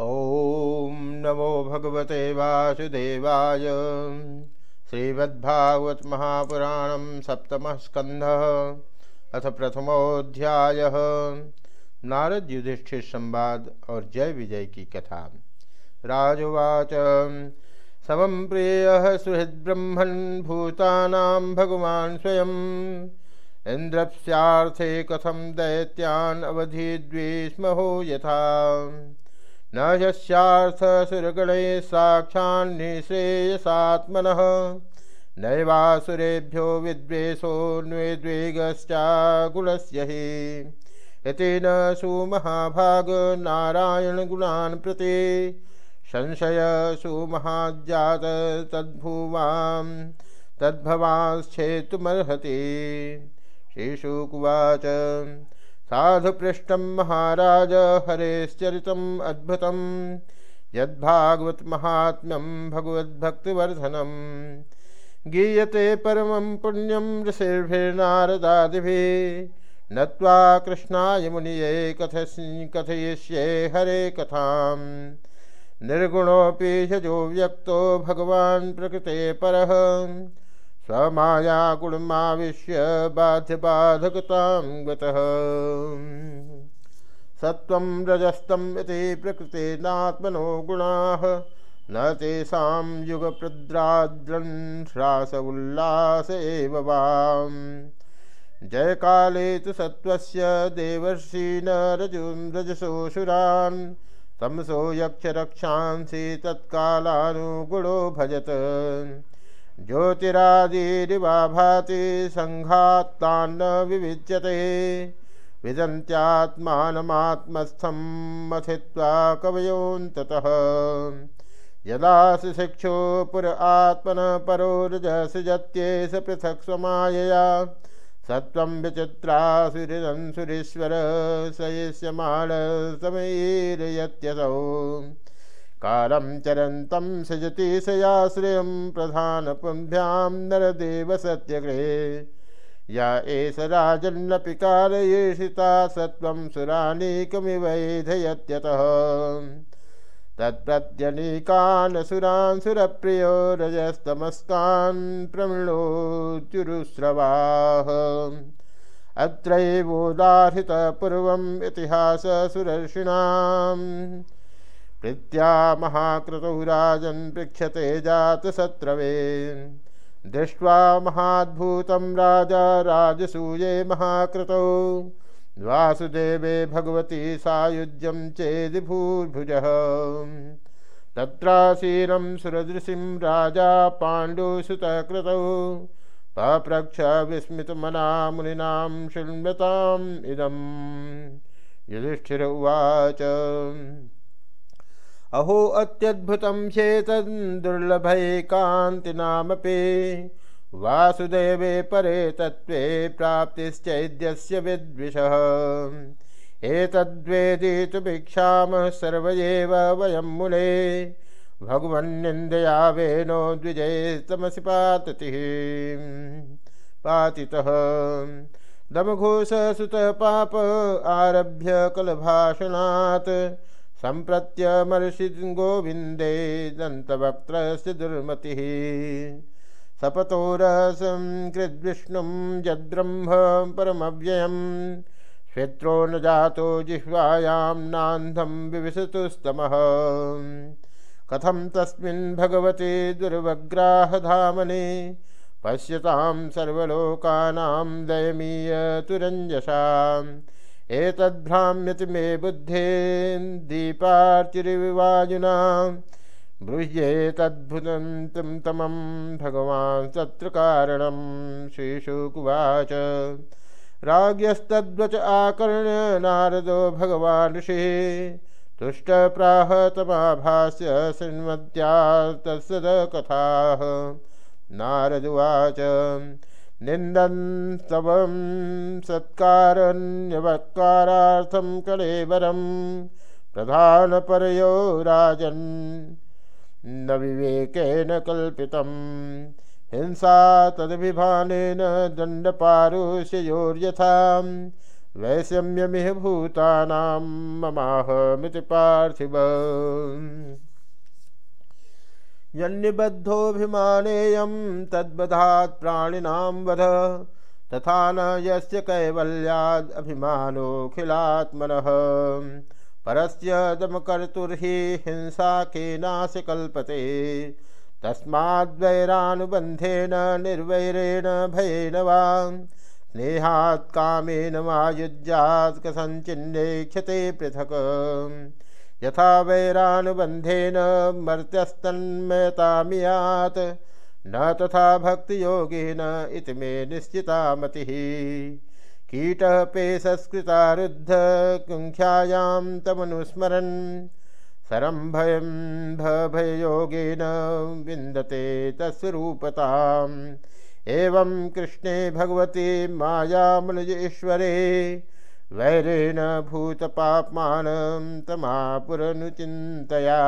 ॐ नमो भगवते वासुदेवाय। श्रीमद्भागवत महापुराणं सप्तमः स्कन्धः अथ प्रथमोऽध्यायः। नारद युधिष्ठिर संवाद और जय विजय की कथा। राजुवाच, समं प्रियः सुहृद्ब्रह्मन् भूतानां भगवान् स्वयम् इन्द्रस्यार्थे कथं दैत्यान् अवधिद्विस्महो यथा। न यस्यार्थसुरगणे साक्षान्निःश्रेयसात्मनः। नैवासुरेभ्यो विद्वेषोऽन्वेद्वेगश्चागुणस्य हि। इति न सुमहाभागनारायणगुणान् प्रति संशय सुमहाज्जात तद्भुवां तद्भवांश्छेतुमर्हति श्रीशुकुवाच साधुपृष्ठं महाराज हरेश्चरितम् अद्भुतं यद्भागवत महात्म्यं भगवद्भक्तिवर्धनम्। गीयते परमं पुण्यं ऋषिर्भिर्नारदादिभिः नत्वा कृष्णाय मुनिये कथस् कथयिष्ये हरे कथां निर्गुणोऽपि यजो व्यक्तो भगवान् प्रकृते परः। स्वमाया गुणमाविश्य बाध्यबाधकतां गतः। सत्त्वं रजस्तम् इति प्रकृतेनात्मनो गुणाः। न तेषां युगप्रद्राद्रन् ह्रास उल्लास एव वाम्। जयकाले तु सत्त्वस्य देवर्षीन् रजुं रजसोऽसुरान् तमसो यक्षरक्षांसि तत्कालानुगुणो भजत। ज्योतिरादिरिवा भाति सङ्घात्तान्न विविच्यते विदन्त्यात्मानमात्मस्थं मथित्वा कवयोऽन्ततः। यदा शिक्षो पुर आत्मनः परो रजसृजत्येष पृथक् स्वमायया। सत्त्वं विचित्रासुरिदं सुरीश्वर सयिष्यमाण समयीरयत्यसौ कालं चरन्तं सृजति सयाश्रयं प्रधानपुंभ्यां नरदेव सत्यगृहे या एष राजन्नपि कारयेषिता सत्त्वं सुरानीकमिवैधयत्यतः तत्प्रत्यनीकान् सुरान् सुरप्रियो रजस्तमस्तान् प्रमृणोत्युरुस्रवाः। अत्रैवोदाहृतपूर्वम् इतिहाससुरर्षिणाम्। प्रीत्या महाकृतौ राजन् पृक्षते जातशत्रवे दृष्ट्वा महाद्भूतं राजा राजसूये महाकृतौ। वासुदेवे भगवती सायुज्यं चेदिभूर्भुजः तत्रासीनं सुरदृशिं राजा पाण्डुसुतकृतौ। पप्रक्ष विस्मितमना मुनीनां शृण्वताम् इदम्। युधिष्ठिर उवाच। अहो अत्यद्भुतं ह्येतन्दुर्लभैकान्तिनामपि वासुदेवे परे तत्त्वे प्राप्तिश्चैद्यस्य विद्विषः। एतद्वेदितुभिक्षामः सर्व एव वयं मुने। भगवन्निन्दया वेनो द्विजयस्तमसि पाततिः। पातितः। दमघोषसुतः पाप आरभ्य कलभाषणात् सम्प्रत्यमर्षि गोविन्दे दन्तवक्त्रस्य दुर्मतिः सपतोरसं कृद्विष्णुं यद्ब्रह्म परमव्ययं श्वेत्रो न जातो जिह्वायां नान्धं विविशतुस्तमः। कथं तस्मिन् भगवते दुर्वग्राहधामने पश्यतां सर्वलोकानां दयमीयतुरञ्जसाम् एतद्भ्राम्यति मे बुद्धेन् दीपार्चिरिवायुना। ब्रूह्ये तद्भुतं तं तमं भगवान् तत्र कारणं श्रीशुकुवाच। राज्ञस्तद्वच आकर्ण्य नारदो भगवान् ऋषिः। तुष्टप्राह तमाभास्य शृण्वत्या तत्सदकथाः नारदुवाच निन्दन्तवं सत्कारण्यवत्कारार्थं कलेवरं प्रधानपरयो राजन्। न विवेकेन कल्पितं, हिंसा तदभिभानेन दण्डपारुष्ययोर्यथा वैषम्यमिह भूतानां ममाहमिति पार्थिव। यन्निबद्धोऽभिमानेयं तद्वधात् प्राणिनां वध। तथा न यस्य कैवल्यादभिमानोऽखिलात्मनः। परस्य दमकर्तुर्हि हिंसा केनास्य कल्पते तस्माद्वैरानुबन्धेन, निर्वैरेण, भयेन वा। स्नेहात् कामेन वा युज्यात् कसञ्चिन्नेक्षते पृथक्। यथा वैरानुबन्धेन मर्त्यस्तन्मयतामियात् न तथा भक्तियोगेन इति मे निश्चिता मतिः कीटः पेशस्कृता रुद्ध कुङ्ख्यायां तमनुस्मरन्। सरं भयं भययोगेन विन्दते तत्स्वरूपताम्। एवं कृष्णे भगवते भगवती मायामुनजेश्वरे वैरेण भूतपाप्मानं तमापुरनुचिन्तया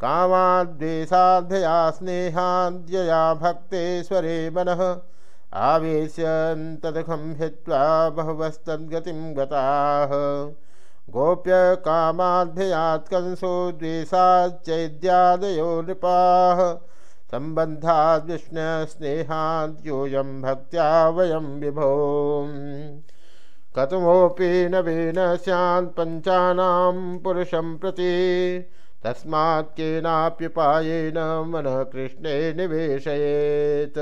कामाद्वेषाभ्यया स्नेहाद्यया भक्तेश्वरे मनः। आवेश्य तदखं हित्वा बहवस्तद्गतिं गताः। गोप्य कामाद्भयात् कंसो द्वेषाच्चैद्यादयो नृपाः। सम्बन्धाद् विष्णुस्नेहाद्योऽयं भक्त्या वयं विभो कथमोऽपि नवीन सैन पंचा पुरुषं प्रति तस्मात् केनाप्युपायेन मनः कृष्णे निवेशयेत्।